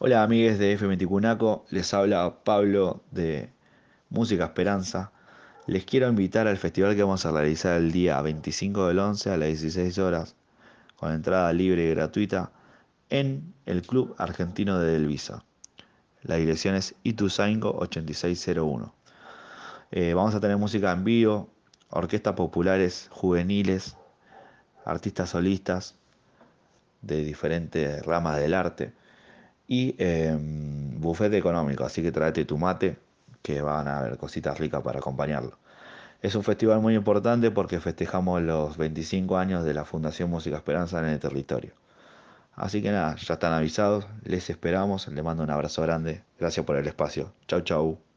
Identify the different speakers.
Speaker 1: Hola amigues de F24, les habla Pablo de Música Esperanza. Les quiero invitar al festival que vamos a realizar el día 25 del 11 a las 16 horas, con entrada libre y gratuita, en el Club Argentino de Delvisa. La dirección es Ituzaingo 8601. Eh, vamos a tener música en vivo, orquestas populares, juveniles, artistas solistas de diferentes ramas del arte y eh, económico, así que tráete tu mate, que van a haber cositas ricas para acompañarlo. Es un festival muy importante porque festejamos los 25 años de la Fundación Música Esperanza en el territorio. Así que nada, ya están avisados, les esperamos, les mando un abrazo grande, gracias por el espacio. Chau chau.